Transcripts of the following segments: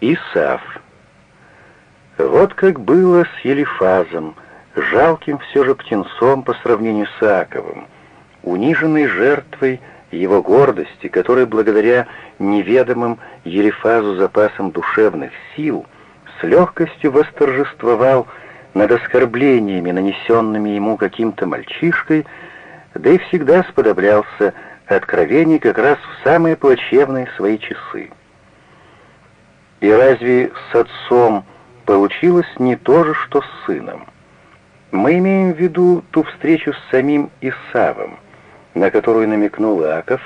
Исав. Вот как было с Елифазом, жалким все же птенцом по сравнению с Аковым, униженной жертвой его гордости, который благодаря неведомым Елифазу запасам душевных сил с легкостью восторжествовал над оскорблениями, нанесенными ему каким-то мальчишкой, да и всегда сподоблялся откровений как раз в самые плачевные свои часы. И разве с отцом получилось не то же, что с сыном? Мы имеем в виду ту встречу с самим Исавом, на которую намекнул Иаков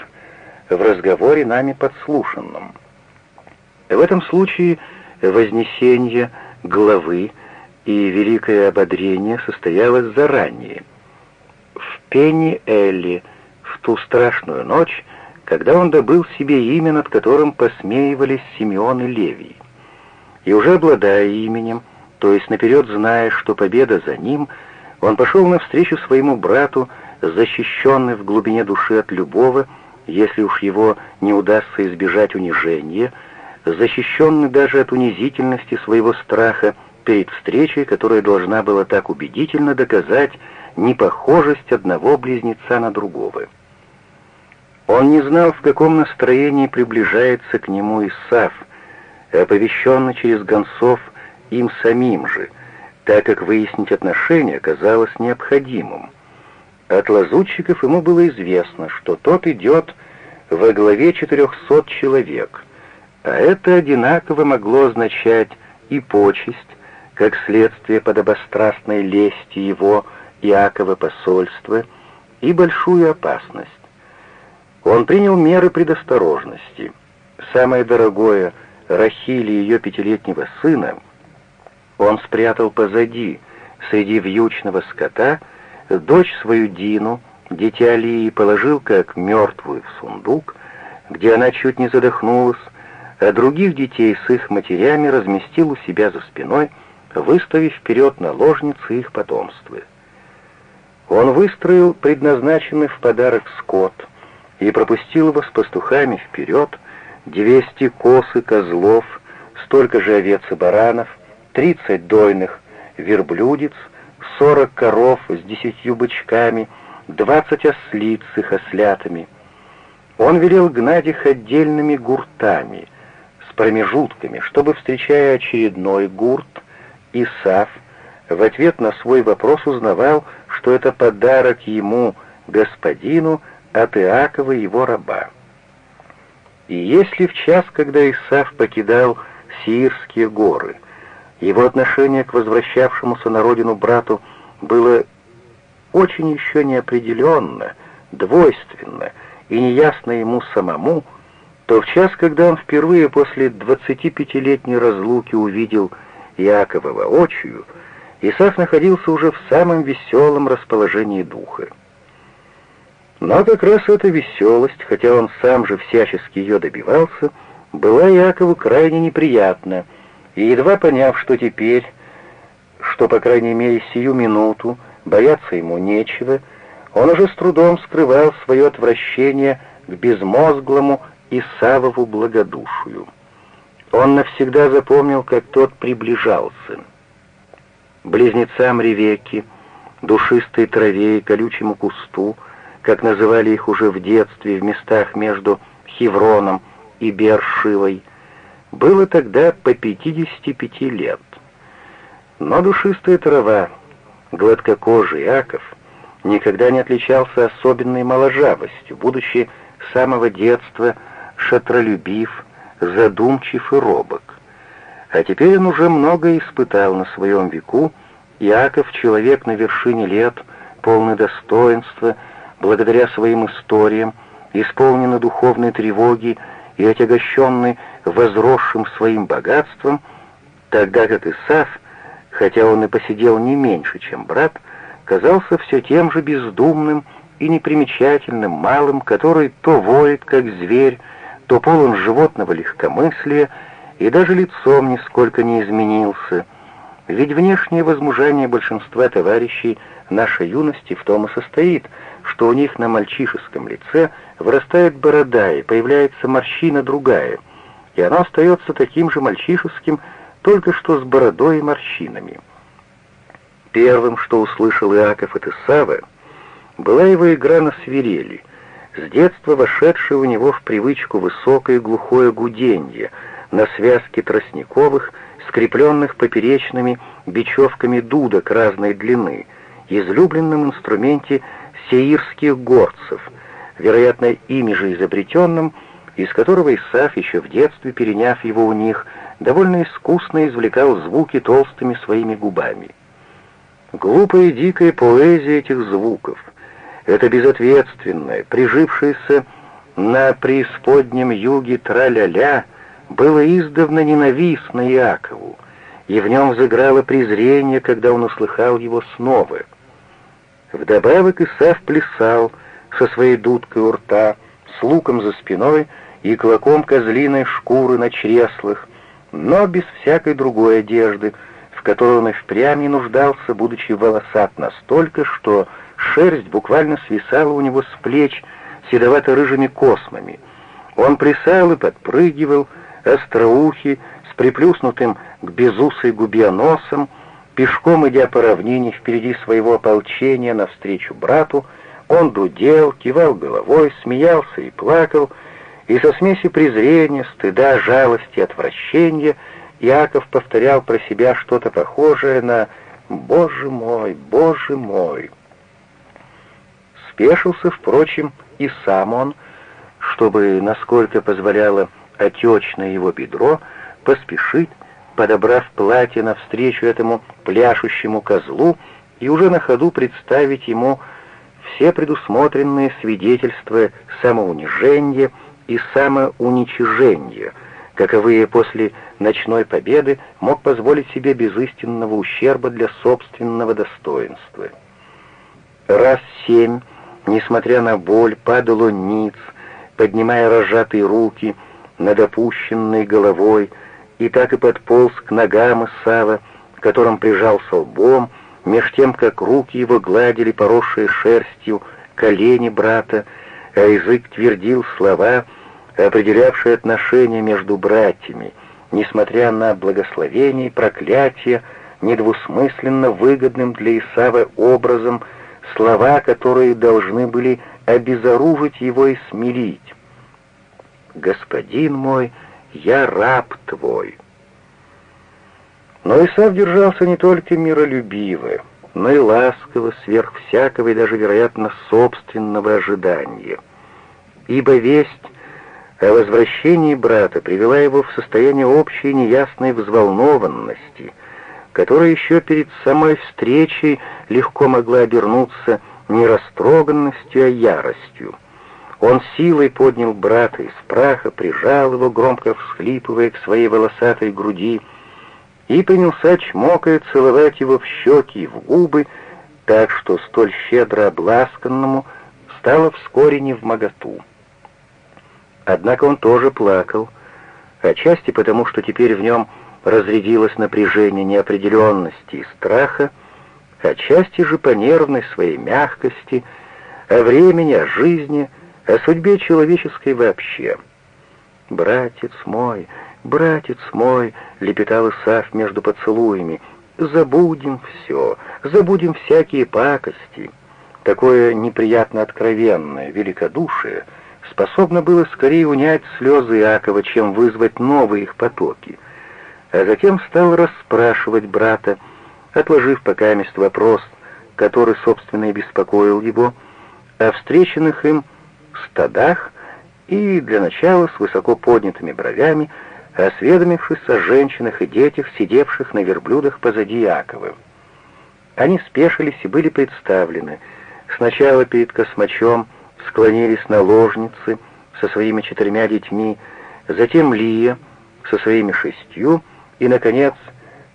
в разговоре нами подслушанном. В этом случае вознесение главы и великое ободрение состоялось заранее. В Пенни Элли, в ту страшную ночь, когда он добыл себе имя, над которым посмеивались Симеон и Левий. И уже обладая именем, то есть наперед зная, что победа за ним, он пошел навстречу своему брату, защищенный в глубине души от любого, если уж его не удастся избежать унижения, защищенный даже от унизительности своего страха перед встречей, которая должна была так убедительно доказать непохожесть одного близнеца на другого. Он не знал, в каком настроении приближается к нему Исаф, оповещенный через гонцов им самим же, так как выяснить отношения казалось необходимым. От лазутчиков ему было известно, что тот идет во главе 400 человек, а это одинаково могло означать и почесть, как следствие подобострастной лести его Иакова посольства, и большую опасность. Он принял меры предосторожности. Самое дорогое — Рахили ее пятилетнего сына он спрятал позади, среди вьючного скота, дочь свою Дину, дитя Лии, положил как мертвую в сундук, где она чуть не задохнулась, а других детей с их матерями разместил у себя за спиной, выставив вперед наложницы их потомства. Он выстроил предназначенный в подарок скот и пропустил его с пастухами вперед, двести коз и козлов, столько же овец и баранов, тридцать дойных верблюдец, сорок коров с десятью бычками, двадцать ослиц с их ослятами. Он велел гнать их отдельными гуртами, с промежутками, чтобы, встречая очередной гурт, Исаф в ответ на свой вопрос узнавал, что это подарок ему, господину, от Иакова его раба. И если в час, когда Исаф покидал Сиирские горы, его отношение к возвращавшемуся на родину брату было очень еще неопределенно, двойственно и неясно ему самому, то в час, когда он впервые после 25-летней разлуки увидел Иакова воочию, Исаф находился уже в самом веселом расположении духа. Но как раз эта веселость, хотя он сам же всячески ее добивался, была Якову крайне неприятна, и едва поняв, что теперь, что, по крайней мере, сию минуту, бояться ему нечего, он уже с трудом скрывал свое отвращение к безмозглому Исавову благодушию. Он навсегда запомнил, как тот приближался. Близнецам Ревекки, душистой траве и колючему кусту — как называли их уже в детстве в местах между Хевроном и Бершивой, было тогда по 55 лет. Но душистая трава, гладкокожий Яков, никогда не отличался особенной моложавостью, будучи с самого детства шатролюбив, задумчив и робок. А теперь он уже многое испытал на своем веку, Яков, человек на вершине лет, полный достоинства, благодаря своим историям, исполненный духовной тревоги и отягощенный возросшим своим богатством, тогда как Исаф, хотя он и посидел не меньше, чем брат, казался все тем же бездумным и непримечательным малым, который то воет, как зверь, то полон животного легкомыслия, и даже лицом нисколько не изменился. Ведь внешнее возмужание большинства товарищей нашей юности в том и состоит — что у них на мальчишеском лице вырастает борода и появляется морщина другая, и оно остается таким же мальчишеским, только что с бородой и морщинами. Первым, что услышал Иаков от Исава, была его игра на свирели, с детства вошедшая у него в привычку высокое глухое гуденье на связке тростниковых, скрепленных поперечными бечевками дудок разной длины, излюбленном инструменте сеирских горцев, вероятно, ими же изобретенным, из которого Исаф, еще в детстве переняв его у них, довольно искусно извлекал звуки толстыми своими губами. Глупая и дикая поэзия этих звуков, это безответственное, прижившееся на преисподнем юге тра-ля-ля, было издавна ненавистно Иакову, и в нем взыграло презрение, когда он услыхал его снова. Вдобавок Исаф плясал со своей дудкой у рта, с луком за спиной и клоком козлиной шкуры на чреслах, но без всякой другой одежды, в которой он и впрямь не нуждался, будучи волосат настолько, что шерсть буквально свисала у него с плеч седовато-рыжими космами. Он плясал и подпрыгивал, остроухий, с приплюснутым к безусой губе носом, пешком идя по равнине впереди своего ополчения навстречу брату, он дудел, кивал головой, смеялся и плакал, и со смесью презрения, стыда, жалости, отвращения Иаков повторял про себя что-то похожее на «Боже мой, Боже мой!». Спешился, впрочем, и сам он, чтобы, насколько позволяло отечное его бедро, поспешить, подобрав платье навстречу этому пляшущему козлу и уже на ходу представить ему все предусмотренные свидетельства самоунижения, и самоуничижения, каковые после ночной победы мог позволить себе без истинного ущерба для собственного достоинства. Раз семь, несмотря на боль, падал он ниц, поднимая разжатые руки над опущенной головой, и так и подполз к ногам Исава, которым прижался лбом, меж тем, как руки его гладили поросшие шерстью колени брата, а язык твердил слова — определявшие отношения между братьями, несмотря на благословение и проклятие, недвусмысленно выгодным для Исава образом, слова, которые должны были обезоружить его и смирить. «Господин мой, я раб твой». Но Исав держался не только миролюбиво, но и ласково, сверх всякого и даже, вероятно, собственного ожидания. Ибо весть о возвращении брата привела его в состояние общей неясной взволнованности, которая еще перед самой встречей легко могла обернуться не растроганностью, а яростью. Он силой поднял брата из праха, прижал его, громко всхлипывая к своей волосатой груди, и принялся, чмокая, целовать его в щеки и в губы, так что столь щедро обласканному стало вскоре не в моготу. Однако он тоже плакал, отчасти потому, что теперь в нем разрядилось напряжение неопределенности и страха, отчасти же по нервной своей мягкости, о времени, о жизни, о судьбе человеческой вообще. «Братец мой, братец мой!» — лепетал Исаф между поцелуями. «Забудем все, забудем всякие пакости». Такое неприятно откровенное великодушие — способно было скорее унять слезы Иакова, чем вызвать новые их потоки, а затем стал расспрашивать брата, отложив пока мест вопрос, который, собственно, и беспокоил его, о встреченных им стадах и, для начала, с высоко поднятыми бровями, осведомившись о женщинах и детях, сидевших на верблюдах позади Иакова. Они спешились и были представлены, сначала перед космачом, склонились наложницы со своими четырьмя детьми, затем Лия со своими шестью и, наконец,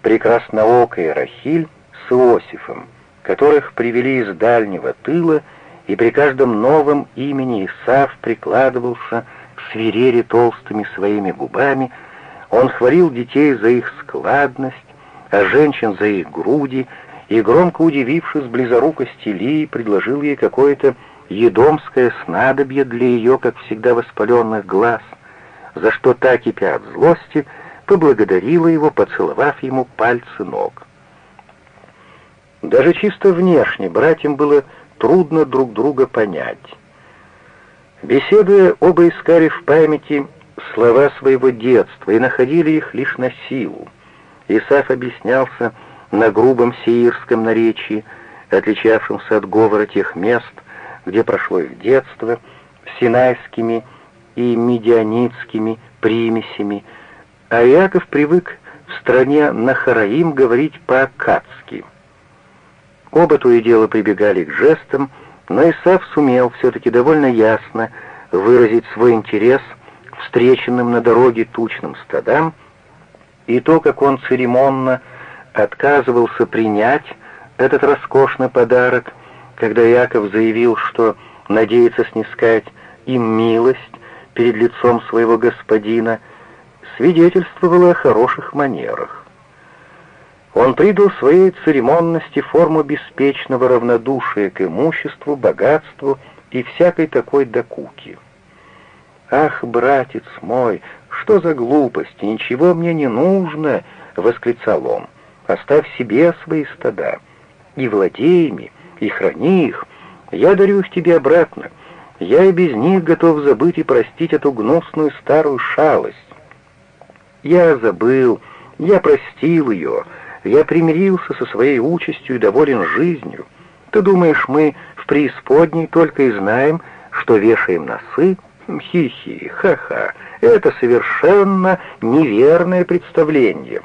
прекрасноокая Рахиль с Иосифом, которых привели из дальнего тыла, и при каждом новом имени Исав прикладывался к свирере толстыми своими губами, он хвалил детей за их складность, а женщин за их груди, и, громко удивившись близорукости Лии, предложил ей какое-то едомское снадобье для ее, как всегда, воспаленных глаз, за что та, кипя от злости, поблагодарила его, поцеловав ему пальцы ног. Даже чисто внешне братьям было трудно друг друга понять. Беседуя, оба искали в памяти слова своего детства и находили их лишь на силу. Исаф объяснялся на грубом сеирском наречии, отличавшемся от говора тех мест, где прошло их детство, синайскими и медианитскими примесями, а Иаков привык в стране Нахараим говорить по-акадски. Оба то и дело прибегали к жестам, но Исаф сумел все-таки довольно ясно выразить свой интерес к встреченным на дороге тучным стадам, и то, как он церемонно отказывался принять этот роскошный подарок, когда Яков заявил, что надеется снискать им милость перед лицом своего господина, свидетельствовало о хороших манерах. Он придал своей церемонности форму беспечного равнодушия к имуществу, богатству и всякой такой докуки. «Ах, братец мой, что за глупости, ничего мне не нужно!» — восклицал он. «Оставь себе свои стада, и владей ими, и храни их. Я дарю их тебе обратно. Я и без них готов забыть и простить эту гнусную старую шалость. Я забыл, я простил ее, я примирился со своей участью и доволен жизнью. Ты думаешь, мы в преисподней только и знаем, что вешаем носы? Хи-хи, ха-ха, это совершенно неверное представление.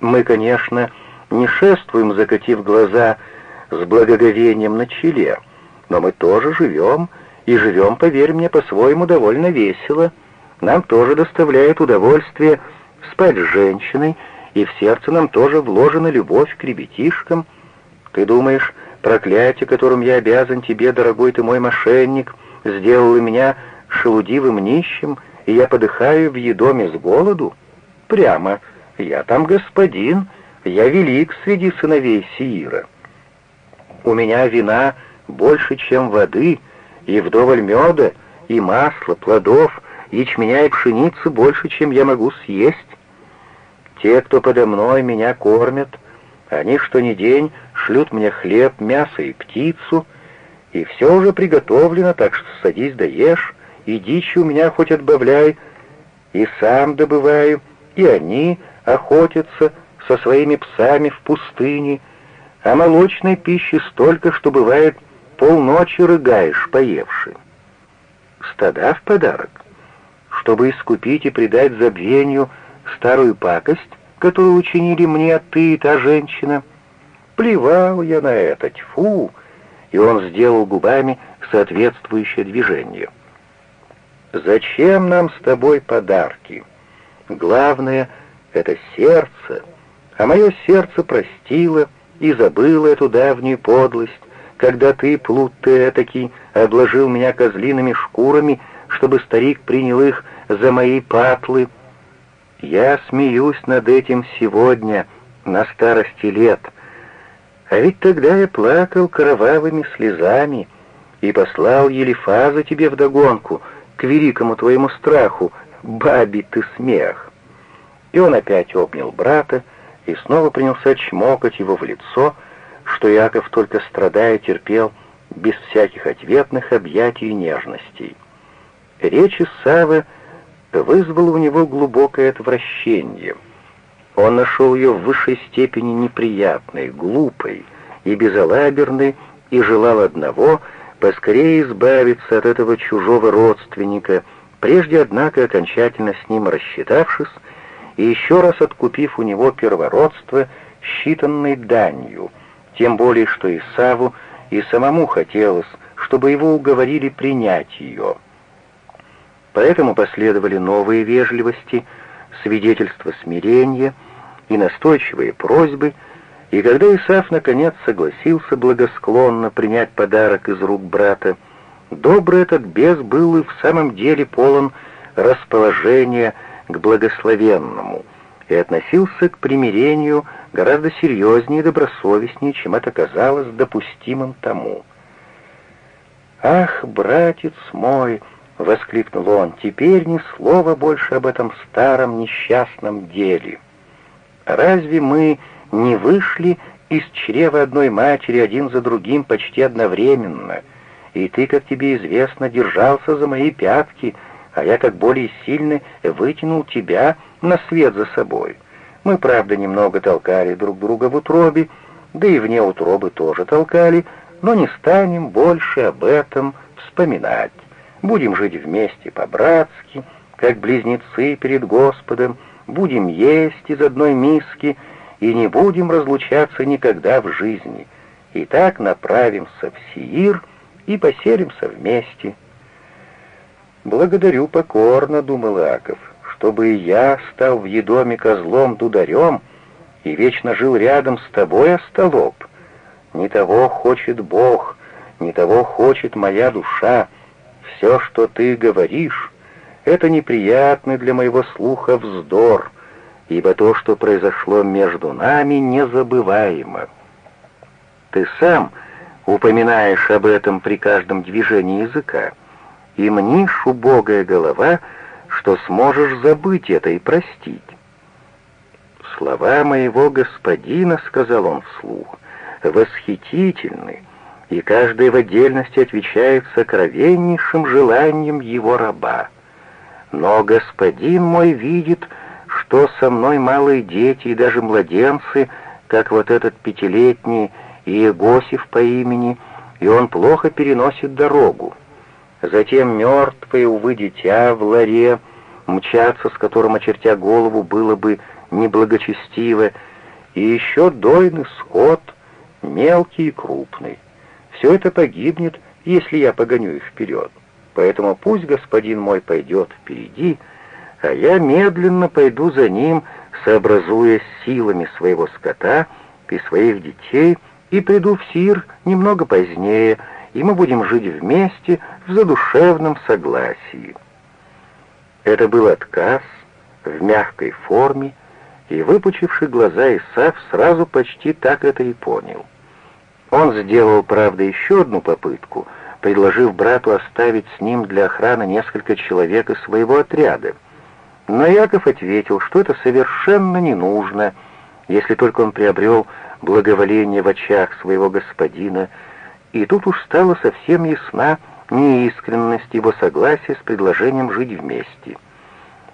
Мы, конечно, не шествуем, закатив глаза с благоговением на челе, но мы тоже живем, и живем, поверь мне, по-своему довольно весело. Нам тоже доставляет удовольствие спать с женщиной, и в сердце нам тоже вложена любовь к ребятишкам. Ты думаешь, проклятие, которым я обязан тебе, дорогой ты мой мошенник, сделало меня шелудивым нищим, и я подыхаю в едоме с голоду? Прямо, я там господин, я велик среди сыновей Сиира. У меня вина больше, чем воды, и вдоволь меда, и масла, плодов, ячменя и пшеницы больше, чем я могу съесть. Те, кто подо мной меня кормят, они что ни день шлют мне хлеб, мясо и птицу, и все уже приготовлено, так что садись да ешь, и дичи у меня хоть отбавляй, и сам добываю, и они охотятся со своими псами в пустыне, а молочной пищи столько, что бывает полночи рыгаешь, поевши. Стада в подарок, чтобы искупить и предать забвению старую пакость, которую учинили мне ты и та женщина. Плевал я на это, тьфу!» И он сделал губами соответствующее движение. «Зачем нам с тобой подарки? Главное — это сердце, а мое сердце простило и забыло эту давнюю подлость, когда ты, плут ты этакий, обложил меня козлиными шкурами, чтобы старик принял их за мои патлы, я смеюсь над этим сегодня, на старости лет. А ведь тогда я плакал кровавыми слезами и послал Елифаза тебе вдогонку, к великому твоему страху, баби ты смех. И он опять обнял брата и снова принялся чмокать его в лицо, что Яков только страдая терпел без всяких ответных объятий и нежностей. Речи Савы вызвало у него глубокое отвращение. Он нашел ее в высшей степени неприятной, глупой и безалаберной, и желал одного — поскорее избавиться от этого чужого родственника, прежде, однако, окончательно с ним рассчитавшись и еще раз откупив у него первородство, считанной данью, тем более, что Исаву и самому хотелось, чтобы его уговорили принять ее. Поэтому последовали новые вежливости, свидетельства смирения и настойчивые просьбы, и когда Исаф наконец согласился благосклонно принять подарок из рук брата, добрый этот бес был и в самом деле полон расположения к благословенному и относился к примирению гораздо серьезнее и добросовестнее, чем это казалось допустимым тому. «Ах, братец мой!» — воскликнул он, — «теперь ни слова больше об этом старом несчастном деле. Разве мы не вышли из чрева одной матери один за другим почти одновременно, и ты, как тебе известно, держался за мои пятки, а я как более сильный вытянул тебя на свет за собой. Мы, правда, немного толкали друг друга в утробе, да и вне утробы тоже толкали, но не станем больше об этом вспоминать. Будем жить вместе по-братски, как близнецы перед Господом, будем есть из одной миски и не будем разлучаться никогда в жизни. И так направимся в Сиир и поселимся вместе. «Благодарю покорно», — думал Аков, — «чтобы и я стал в Едоме козлом-дударем и вечно жил рядом с тобой, остолоп. Не того хочет Бог, не того хочет моя душа. Все, что ты говоришь, это неприятный для моего слуха вздор, ибо то, что произошло между нами, незабываемо. Ты сам упоминаешь об этом при каждом движении языка, и мнишь, убогая голова, что сможешь забыть это и простить. «Слова моего господина, — сказал он вслух, — восхитительны, и каждый в отдельности отвечает сокровеннейшим желанием его раба. Но господин мой видит, что со мной малые дети и даже младенцы, как вот этот пятилетний Иегосиф по имени, и он плохо переносит дорогу. Затем мертвые, увы, дитя в ларе, мчаться, с которым, очертя голову, было бы неблагочестиво, и еще дойный скот, мелкий и крупный. Все это погибнет, если я погоню их вперед. Поэтому пусть господин мой пойдет впереди, а я медленно пойду за ним, сообразуя силами своего скота и своих детей, и приду в Сир немного позднее, и мы будем жить вместе в задушевном согласии. Это был отказ в мягкой форме, и выпучивший глаза Исаф сразу почти так это и понял. Он сделал, правда, еще одну попытку, предложив брату оставить с ним для охраны несколько человек из своего отряда. Но Яков ответил, что это совершенно не нужно, если только он приобрел благоволение в очах своего господина, и тут уж стала совсем ясна неискренность его согласия с предложением жить вместе.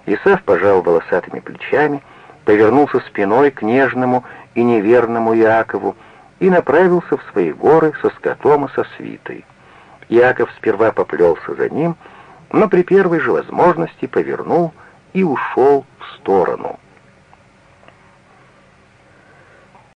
Исав пожал волосатыми плечами, повернулся спиной к нежному и неверному Якову и направился в свои горы со скотом и со свитой. Яков сперва поплелся за ним, но при первой же возможности повернул и ушел в сторону —